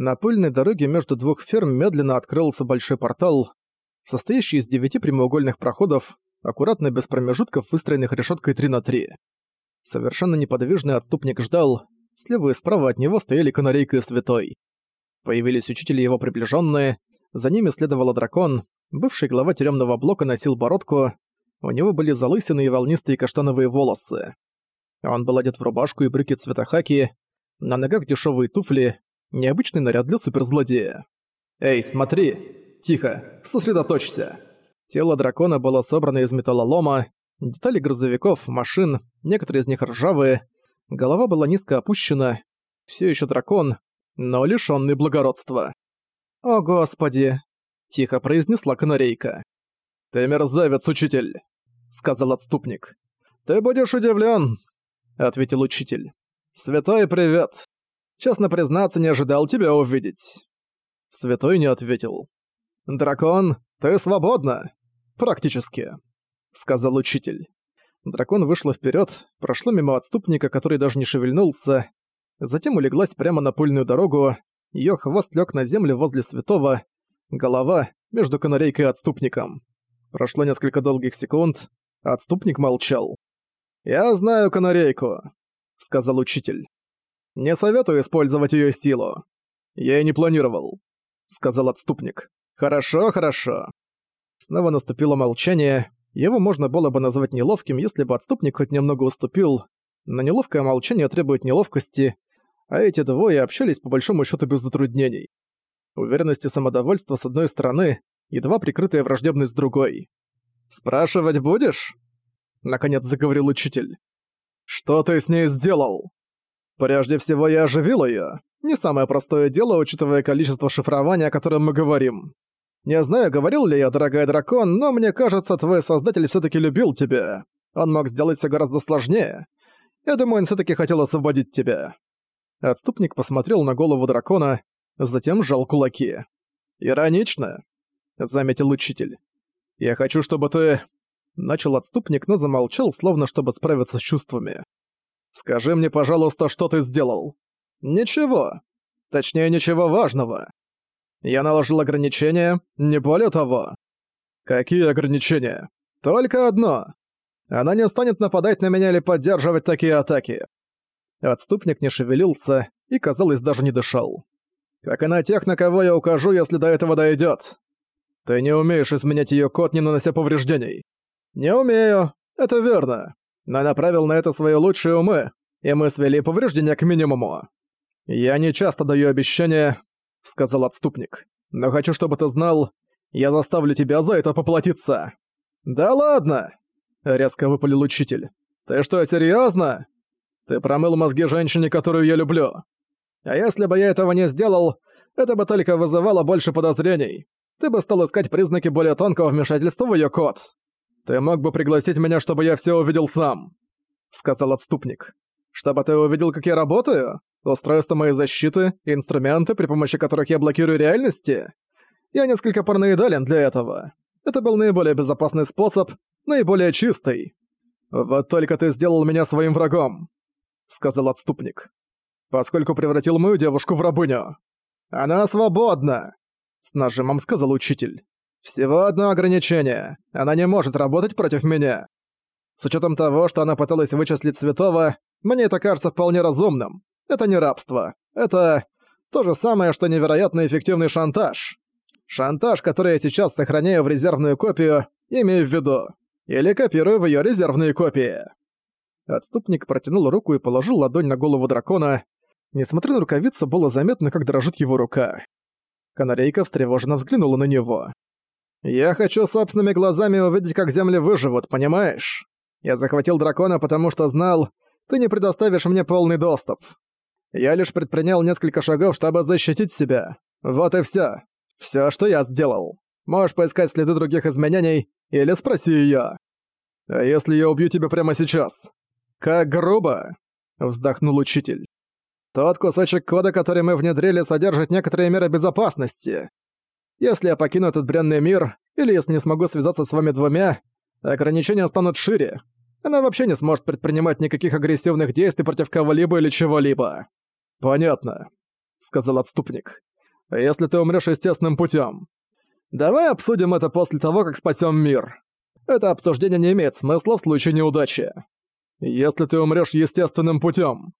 На пыльной дороге между двух ферм медленно открылся большой портал, состоящий из девяти прямоугольных проходов, аккуратно без промежутков, выстроенных решеткой 3 на 3. Совершенно неподвижный отступник ждал, слева и справа от него стояли канарейка и святой. Появились учители его приближенные, за ними следовал дракон, бывший глава тюремного блока носил бородку, у него были залысины волнистые каштановые волосы. Он был одет в рубашку и брюки цвета хаки, на ногах дешевые туфли, необычный наряд для суперзлодея. «Эй, смотри! Тихо! Сосредоточься!» Тело дракона было собрано из металлолома, детали грузовиков, машин, некоторые из них ржавые, голова была низко опущена, все еще дракон, но лишённый благородства. «О, Господи!» – тихо произнесла канарейка. «Ты мерзавец, учитель!» – сказал отступник. «Ты будешь удивлен, ответил учитель. «Святой привет! Честно признаться, не ожидал тебя увидеть». Святой не ответил. «Дракон, ты свободна!» «Практически», — сказал учитель. Дракон вышла вперед, прошло мимо отступника, который даже не шевельнулся, затем улеглась прямо на пыльную дорогу, ее хвост лег на землю возле святого, голова между канарейкой и отступником. Прошло несколько долгих секунд, отступник молчал. «Я знаю канарейку», — сказал учитель. «Не советую использовать ее силу. Я и не планировал», — сказал отступник. «Хорошо, хорошо». Снова наступило молчание. Его можно было бы назвать неловким, если бы отступник хоть немного уступил, но неловкое молчание требует неловкости, а эти двое общались по большому счету без затруднений. Уверенность и самодовольство с одной стороны, едва прикрытая враждебность с другой. «Спрашивать будешь?» Наконец заговорил учитель. «Что ты с ней сделал?» «Прежде всего я оживил её. Не самое простое дело, учитывая количество шифрования, о котором мы говорим. Не знаю, говорил ли я, дорогая дракон, но мне кажется, твой создатель всё-таки любил тебя. Он мог сделать всё гораздо сложнее. Я думаю, он всё-таки хотел освободить тебя». Отступник посмотрел на голову дракона, затем сжал кулаки. «Иронично», — заметил учитель. «Я хочу, чтобы ты...» Начал отступник, но замолчал, словно чтобы справиться с чувствами. «Скажи мне, пожалуйста, что ты сделал?» «Ничего. Точнее, ничего важного. Я наложил ограничения, не более того». «Какие ограничения?» «Только одно. Она не станет нападать на меня или поддерживать такие атаки». Отступник не шевелился и, казалось, даже не дышал. «Как и на тех, на кого я укажу, если до этого дойдет. Ты не умеешь изменять ее код, не нанося повреждений. «Не умею, это верно. Но направил на это свои лучшие умы, и мы свели повреждения к минимуму. Я не часто даю обещания», — сказал отступник. «Но хочу, чтобы ты знал, я заставлю тебя за это поплатиться». «Да ладно!» — резко выпалил учитель. «Ты что, серьезно? Ты промыл мозги женщине, которую я люблю. А если бы я этого не сделал, это бы только вызывало больше подозрений. Ты бы стал искать признаки более тонкого вмешательства в её код. «Ты мог бы пригласить меня, чтобы я все увидел сам», — сказал отступник. «Чтобы ты увидел, как я работаю? Устройство моей защиты, инструменты, при помощи которых я блокирую реальности? Я несколько параноидален для этого. Это был наиболее безопасный способ, наиболее чистый. Вот только ты сделал меня своим врагом», — сказал отступник. «Поскольку превратил мою девушку в рабыню. Она свободна», — с нажимом сказал учитель. Всего одно ограничение. Она не может работать против меня. С учетом того, что она пыталась вычислить Святого, мне это кажется вполне разумным. Это не рабство. Это то же самое, что невероятно эффективный шантаж. Шантаж, который я сейчас сохраняю в резервную копию, имею в виду. Или копирую в её резервные копии. Отступник протянул руку и положил ладонь на голову дракона. Несмотря на рукавицу, было заметно, как дрожит его рука. Канарейка встревоженно взглянула на него. Я хочу собственными глазами увидеть, как земли выживут, понимаешь? Я захватил дракона, потому что знал, ты не предоставишь мне полный доступ. Я лишь предпринял несколько шагов, чтобы защитить себя. Вот и всё. Всё, что я сделал. Можешь поискать следы других изменений или спроси её. А если я убью тебя прямо сейчас? Как грубо, вздохнул учитель. Тот кусочек кода, который мы внедрили, содержит некоторые меры безопасности. Если я покину этот бренный мир, или если не смогу связаться с вами двумя, ограничения станут шире. Она вообще не сможет предпринимать никаких агрессивных действий против кого-либо или чего-либо. «Понятно», — сказал отступник. если ты умрёшь естественным путём. Давай обсудим это после того, как спасём мир. Это обсуждение не имеет смысла в случае неудачи. Если ты умрёшь естественным путём,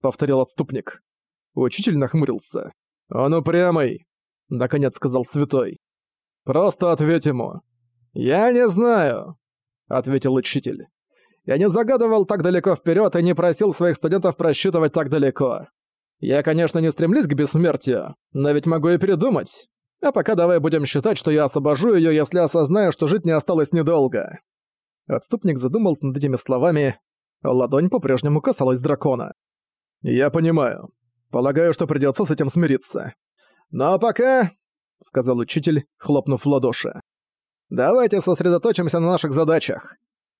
повторил отступник. Учитель нахмурился. Он упрямый, наконец сказал святой. Просто ответь ему. Я не знаю, ответил учитель. Я не загадывал так далеко вперёд и не просил своих студентов просчитывать так далеко. Я, конечно, не стремлюсь к бессмертию, но ведь могу и передумать. А пока давай будем считать, что я освобожу её, если осознаю, что жить не осталось недолго». Отступник задумался над этими словами. Ладонь по-прежнему касалась дракона. «Я понимаю. Полагаю, что придётся с этим смириться. Но пока...» — сказал учитель, хлопнув в ладоши. «Давайте сосредоточимся на наших задачах.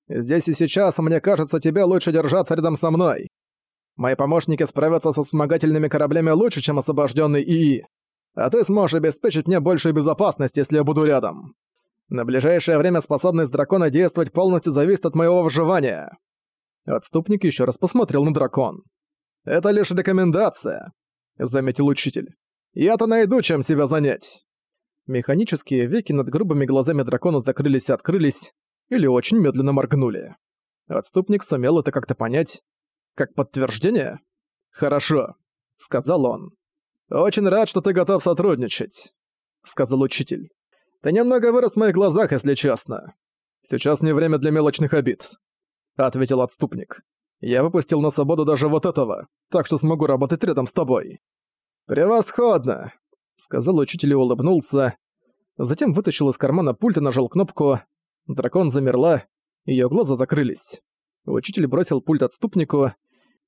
Здесь и сейчас, мне кажется, тебе лучше держаться рядом со мной. Мои помощники справятся со вспомогательными кораблями лучше, чем освобожденный ИИ а ты сможешь обеспечить мне большую безопасность, если я буду рядом. На ближайшее время способность дракона действовать полностью зависит от моего выживания». Отступник еще раз посмотрел на дракон. «Это лишь рекомендация», — заметил учитель. «Я-то найду, чем себя занять». Механические веки над грубыми глазами дракона закрылись и открылись, или очень медленно моргнули. Отступник сумел это как-то понять. Как подтверждение? «Хорошо», — сказал он. «Очень рад, что ты готов сотрудничать», — сказал учитель. «Ты немного вырос в моих глазах, если честно. Сейчас не время для мелочных обид», — ответил отступник. «Я выпустил на свободу даже вот этого, так что смогу работать рядом с тобой». «Превосходно», — сказал учитель и улыбнулся. Затем вытащил из кармана пульт и нажал кнопку. Дракон замерла, ее глаза закрылись. Учитель бросил пульт отступнику,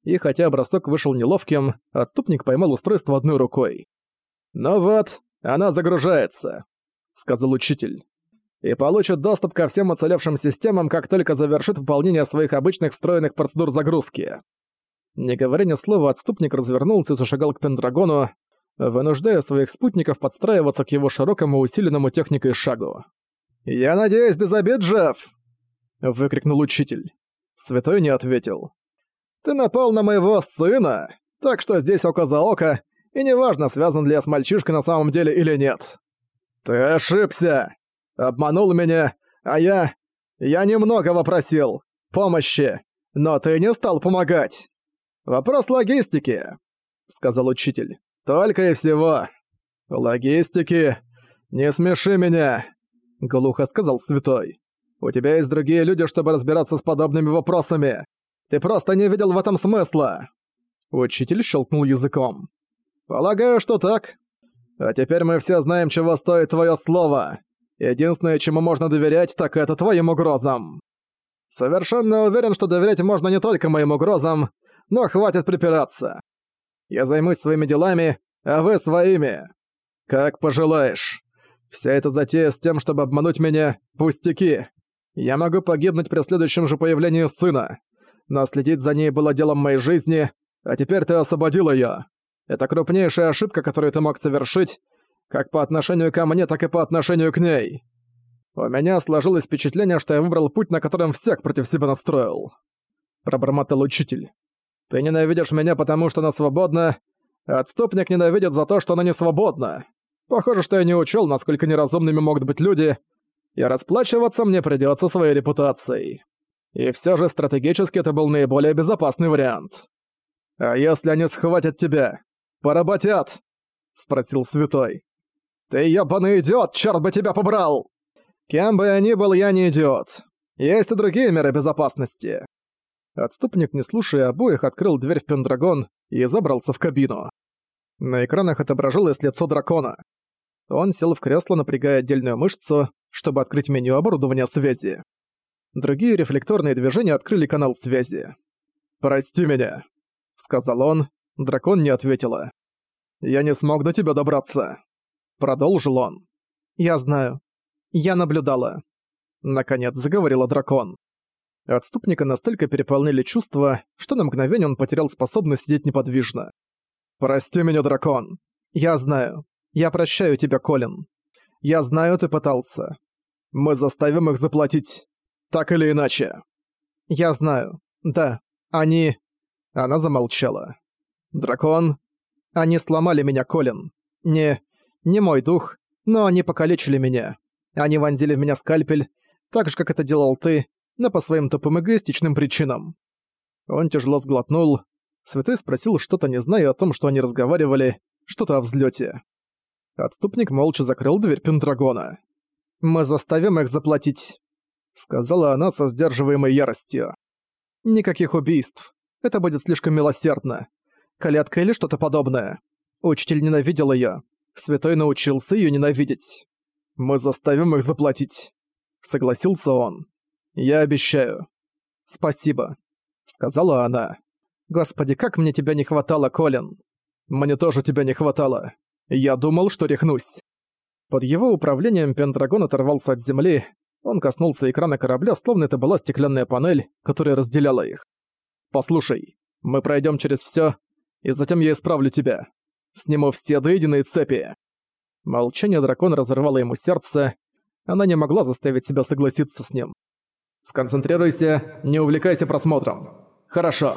и хотя бросок вышел неловким, отступник поймал устройство одной рукой. «Ну вот, она загружается», — сказал учитель. «И получит доступ ко всем уцелевшим системам, как только завершит выполнение своих обычных встроенных процедур загрузки». Не говоря ни слова, отступник развернулся и зашагал к Пендрагону, вынуждая своих спутников подстраиваться к его широкому усиленному техникой шагу. «Я надеюсь, без обид, Джефф!» — выкрикнул учитель. Святой не ответил. Ты напал на моего сына, так что здесь око за око, и неважно, связан ли я с мальчишкой на самом деле или нет. Ты ошибся. Обманул меня, а я... Я немного вопросил. Помощи. Но ты не стал помогать. Вопрос логистики, сказал учитель. Только и всего. Логистики. Не смеши меня, глухо сказал святой. У тебя есть другие люди, чтобы разбираться с подобными вопросами. Ты просто не видел в этом смысла!» Учитель щелкнул языком. «Полагаю, что так. А теперь мы все знаем, чего стоит твое слово. Единственное, чему можно доверять, так это твоим угрозам. Совершенно уверен, что доверять можно не только моим угрозам, но хватит припираться. Я займусь своими делами, а вы своими. Как пожелаешь. Вся эта затея с тем, чтобы обмануть меня, пустяки. Я могу погибнуть при следующем же появлении сына но следить за ней было делом моей жизни, а теперь ты освободил её. Это крупнейшая ошибка, которую ты мог совершить, как по отношению ко мне, так и по отношению к ней. У меня сложилось впечатление, что я выбрал путь, на котором всех против себя настроил. Пробормотал учитель. Ты ненавидишь меня, потому что она свободна, отступник ненавидит за то, что она не свободна. Похоже, что я не учёл, насколько неразумными могут быть люди, и расплачиваться мне придётся своей репутацией. И все же стратегически это был наиболее безопасный вариант. «А если они схватят тебя? Поработят?» — спросил Святой. «Ты ёбаный идиот, чёрт бы тебя побрал!» «Кем бы я ни был, я не идиот. Есть и другие меры безопасности». Отступник, не слушая обоих, открыл дверь в Пендрагон и забрался в кабину. На экранах отображалось лицо дракона. Он сел в кресло, напрягая отдельную мышцу, чтобы открыть меню оборудования связи. Другие рефлекторные движения открыли канал связи. «Прости меня», — сказал он. Дракон не ответила. «Я не смог до тебя добраться», — продолжил он. «Я знаю. Я наблюдала». Наконец заговорила дракон. Отступника настолько переполнили чувства, что на мгновение он потерял способность сидеть неподвижно. «Прости меня, дракон!» «Я знаю. Я прощаю тебя, Колин. Я знаю, ты пытался. Мы заставим их заплатить. Так или иначе. Я знаю. Да. Они... Она замолчала. Дракон... Они сломали меня, Колин. Не... Не мой дух, но они покалечили меня. Они вонзили в меня скальпель, так же, как это делал ты, но по своим тупым эгоистичным причинам. Он тяжело сглотнул. Святой спросил что-то, не зная о том, что они разговаривали, что-то о взлете. Отступник молча закрыл дверь Пендрагона. «Мы заставим их заплатить», — сказала она со сдерживаемой яростью. «Никаких убийств. Это будет слишком милосердно. Колядка или что-то подобное. Учитель ненавидел её. Святой научился её ненавидеть. Мы заставим их заплатить», — согласился он. «Я обещаю». «Спасибо», — сказала она. «Господи, как мне тебя не хватало, Колин!» «Мне тоже тебя не хватало. Я думал, что рехнусь». Под его управлением Пендрагон оторвался от земли, он коснулся экрана корабля, словно это была стеклянная панель, которая разделяла их. «Послушай, мы пройдем через все, и затем я исправлю тебя. Сниму все доеденные цепи». Молчание дракона разорвало ему сердце, она не могла заставить себя согласиться с ним. «Сконцентрируйся, не увлекайся просмотром. Хорошо».